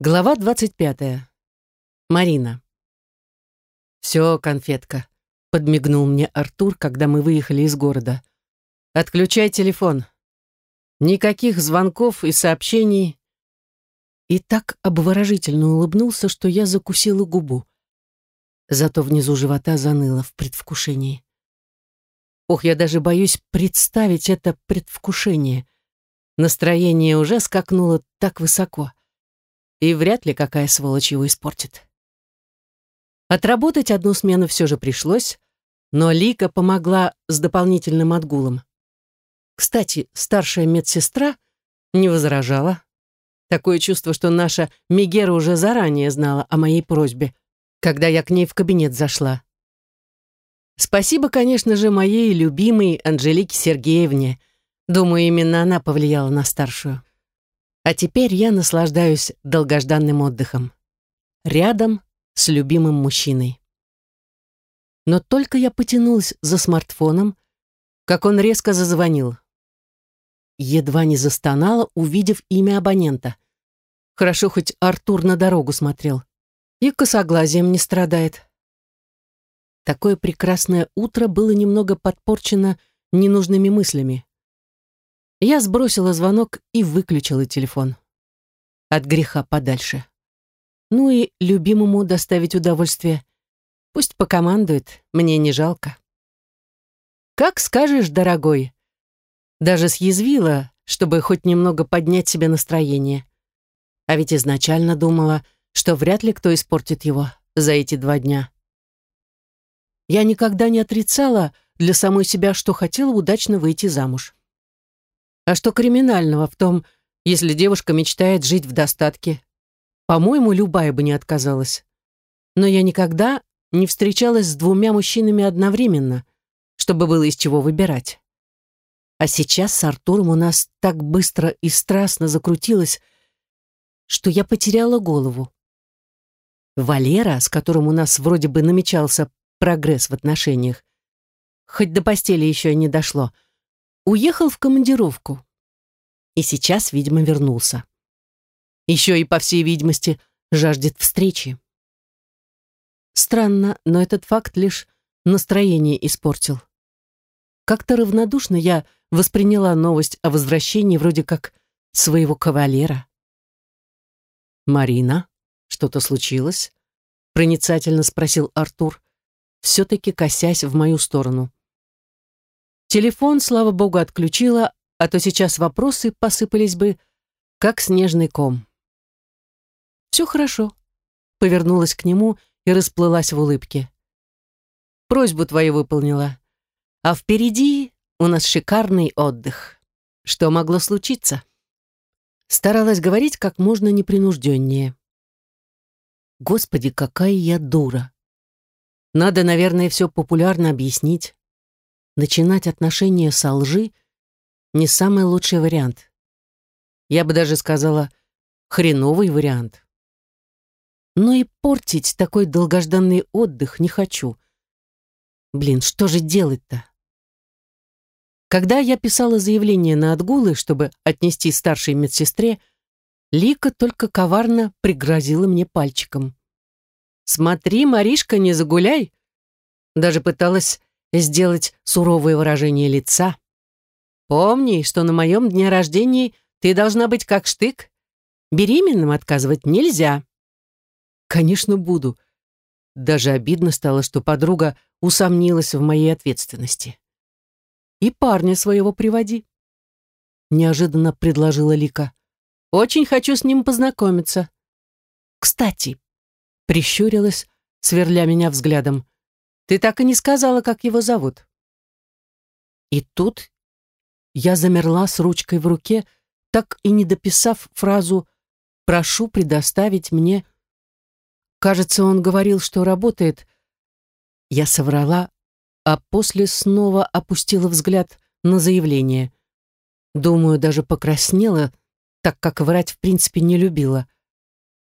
Глава 25. Марина. «Все, конфетка», — подмигнул мне Артур, когда мы выехали из города. «Отключай телефон. Никаких звонков и сообщений». И так обворожительно улыбнулся, что я закусила губу. Зато внизу живота заныло в предвкушении. Ох, я даже боюсь представить это предвкушение. Настроение уже скакнуло так высоко и вряд ли какая сволочь его испортит. Отработать одну смену все же пришлось, но Лика помогла с дополнительным отгулом. Кстати, старшая медсестра не возражала. Такое чувство, что наша Мегера уже заранее знала о моей просьбе, когда я к ней в кабинет зашла. Спасибо, конечно же, моей любимой Анжелике Сергеевне. Думаю, именно она повлияла на старшую. А теперь я наслаждаюсь долгожданным отдыхом. Рядом с любимым мужчиной. Но только я потянулась за смартфоном, как он резко зазвонил. Едва не застонала, увидев имя абонента. Хорошо, хоть Артур на дорогу смотрел. И косоглазием не страдает. Такое прекрасное утро было немного подпорчено ненужными мыслями. Я сбросила звонок и выключила телефон. От греха подальше. Ну и любимому доставить удовольствие. Пусть покомандует, мне не жалко. «Как скажешь, дорогой?» Даже съязвила, чтобы хоть немного поднять себе настроение. А ведь изначально думала, что вряд ли кто испортит его за эти два дня. Я никогда не отрицала для самой себя, что хотела удачно выйти замуж. А что криминального в том, если девушка мечтает жить в достатке? По-моему, любая бы не отказалась. Но я никогда не встречалась с двумя мужчинами одновременно, чтобы было из чего выбирать. А сейчас с Артуром у нас так быстро и страстно закрутилось, что я потеряла голову. Валера, с которым у нас вроде бы намечался прогресс в отношениях, хоть до постели еще и не дошло — уехал в командировку. И сейчас, видимо, вернулся. Еще и, по всей видимости, жаждет встречи. Странно, но этот факт лишь настроение испортил. Как-то равнодушно я восприняла новость о возвращении вроде как своего кавалера. «Марина, что-то случилось?» проницательно спросил Артур, все-таки косясь в мою сторону. Телефон, слава богу, отключила, а то сейчас вопросы посыпались бы, как снежный ком. «Все хорошо», — повернулась к нему и расплылась в улыбке. «Просьбу твою выполнила. А впереди у нас шикарный отдых. Что могло случиться?» Старалась говорить как можно непринужденнее. «Господи, какая я дура!» Надо, наверное, все популярно объяснить начинать отношения со лжи не самый лучший вариант. Я бы даже сказала, хреновый вариант. Но и портить такой долгожданный отдых не хочу. Блин, что же делать-то? Когда я писала заявление на отгулы, чтобы отнести старшей медсестре, Лика только коварно пригрозила мне пальчиком. «Смотри, Маришка, не загуляй!» Даже пыталась сделать суровое выражение лица. Помни, что на моем дне рождения ты должна быть как штык. Беременным отказывать нельзя. Конечно, буду. Даже обидно стало, что подруга усомнилась в моей ответственности. И парня своего приводи. Неожиданно предложила Лика. Очень хочу с ним познакомиться. Кстати, прищурилась, сверля меня взглядом. Ты так и не сказала, как его зовут. И тут я замерла с ручкой в руке, так и не дописав фразу «прошу предоставить мне». Кажется, он говорил, что работает. Я соврала, а после снова опустила взгляд на заявление. Думаю, даже покраснела, так как врать в принципе не любила.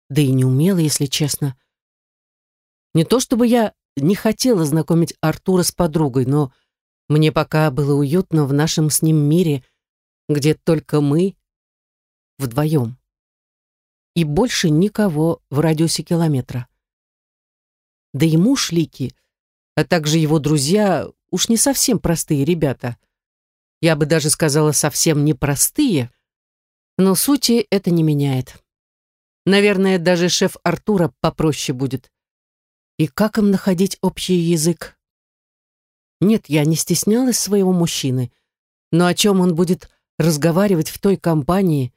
Да и не умела, если честно. Не то чтобы я не хотела знакомить Артура с подругой, но мне пока было уютно в нашем с ним мире, где только мы вдвоем. и больше никого в радиусе километра. Да и муж Лики, а также его друзья, уж не совсем простые ребята. Я бы даже сказала, совсем непростые, но сути это не меняет. Наверное, даже шеф Артура попроще будет. И как им находить общий язык? Нет, я не стеснялась своего мужчины, но о чем он будет разговаривать в той компании?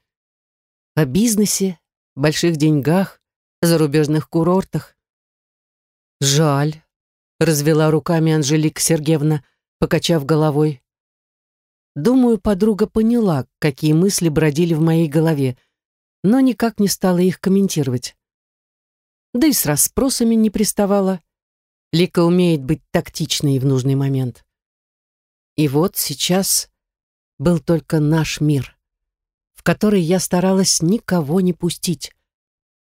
О бизнесе, больших деньгах, зарубежных курортах? Жаль, развела руками Анжелика Сергеевна, покачав головой. Думаю, подруга поняла, какие мысли бродили в моей голове, но никак не стала их комментировать. Да и с расспросами не приставала. Лика умеет быть тактичной в нужный момент. И вот сейчас был только наш мир, в который я старалась никого не пустить,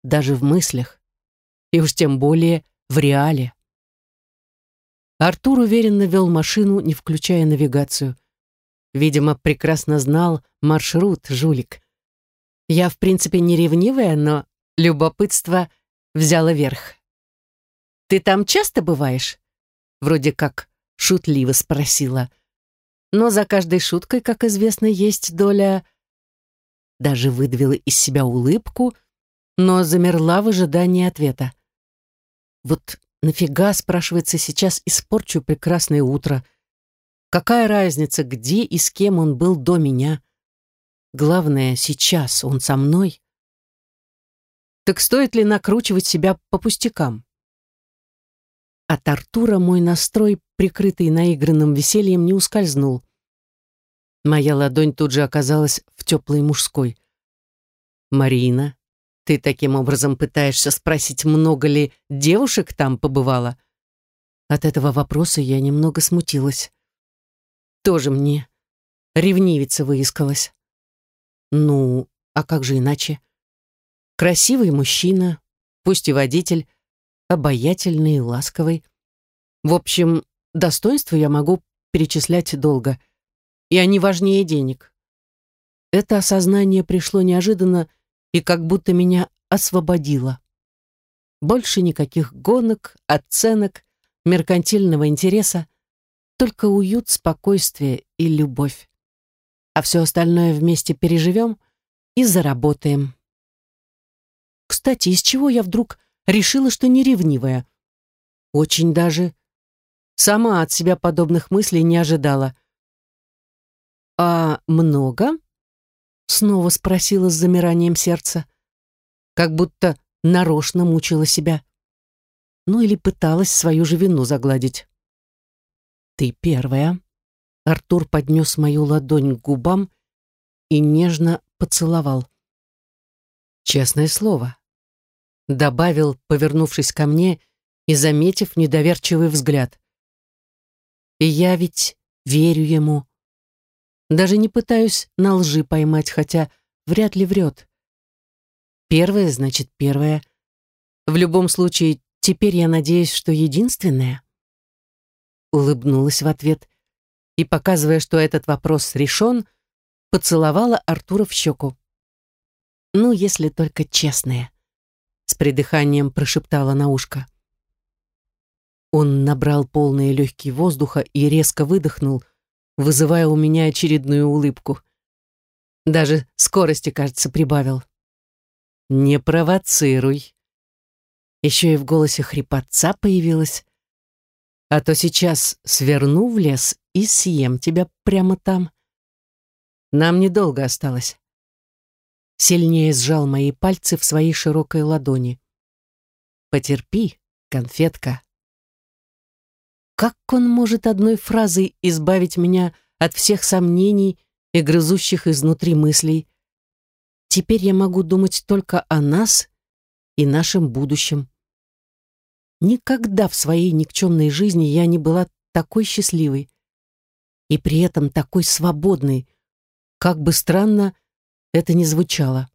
даже в мыслях, и уж тем более в реале. Артур уверенно вел машину, не включая навигацию. Видимо, прекрасно знал маршрут, жулик. Я, в принципе, не ревнивая, но любопытство взяло верх. «Ты там часто бываешь?» Вроде как шутливо спросила. Но за каждой шуткой, как известно, есть доля... Даже выдавила из себя улыбку, но замерла в ожидании ответа. Вот нафига, спрашивается, сейчас испорчу прекрасное утро? Какая разница, где и с кем он был до меня? Главное, сейчас он со мной. Так стоит ли накручивать себя по пустякам? От Артура мой настрой, прикрытый наигранным весельем, не ускользнул. Моя ладонь тут же оказалась в теплой мужской. «Марина, ты таким образом пытаешься спросить, много ли девушек там побывало?» От этого вопроса я немного смутилась. Тоже мне ревнивица выискалась. Ну, а как же иначе? Красивый мужчина, пусть и водитель, обаятельный и ласковый. В общем, достоинства я могу перечислять долго, и они важнее денег. Это осознание пришло неожиданно и как будто меня освободило. Больше никаких гонок, оценок, меркантильного интереса, только уют, спокойствие и любовь. А все остальное вместе переживем и заработаем. Кстати, из чего я вдруг решила, что не ревнивая. Очень даже. Сама от себя подобных мыслей не ожидала. «А много?» Снова спросила с замиранием сердца. Как будто нарочно мучила себя. Ну или пыталась свою же вину загладить. «Ты первая». Артур поднес мою ладонь к губам и нежно поцеловал. Честное слово, добавил, повернувшись ко мне и заметив недоверчивый взгляд. И я ведь верю ему. Даже не пытаюсь на лжи поймать, хотя вряд ли врет. Первое значит первое. В любом случае, теперь я надеюсь, что единственное. Улыбнулась в ответ и, показывая, что этот вопрос решен, поцеловала Артура в щеку. Ну, если только честное придыханием прошептала на ушко. Он набрал полные легкие воздуха и резко выдохнул, вызывая у меня очередную улыбку. Даже скорости, кажется, прибавил. «Не провоцируй». Еще и в голосе хрипотца появилась. «А то сейчас сверну в лес и съем тебя прямо там. Нам недолго осталось» сильнее сжал мои пальцы в своей широкой ладони. «Потерпи, конфетка». Как он может одной фразой избавить меня от всех сомнений и грызущих изнутри мыслей? Теперь я могу думать только о нас и нашем будущем. Никогда в своей никчемной жизни я не была такой счастливой и при этом такой свободной, как бы странно это не звучало.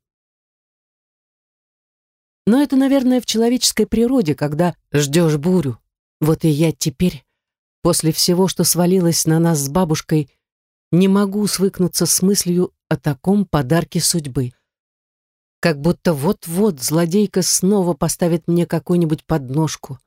Но это, наверное, в человеческой природе, когда ждешь бурю. Вот и я теперь, после всего, что свалилось на нас с бабушкой, не могу свыкнуться с мыслью о таком подарке судьбы. Как будто вот-вот злодейка снова поставит мне какую-нибудь подножку.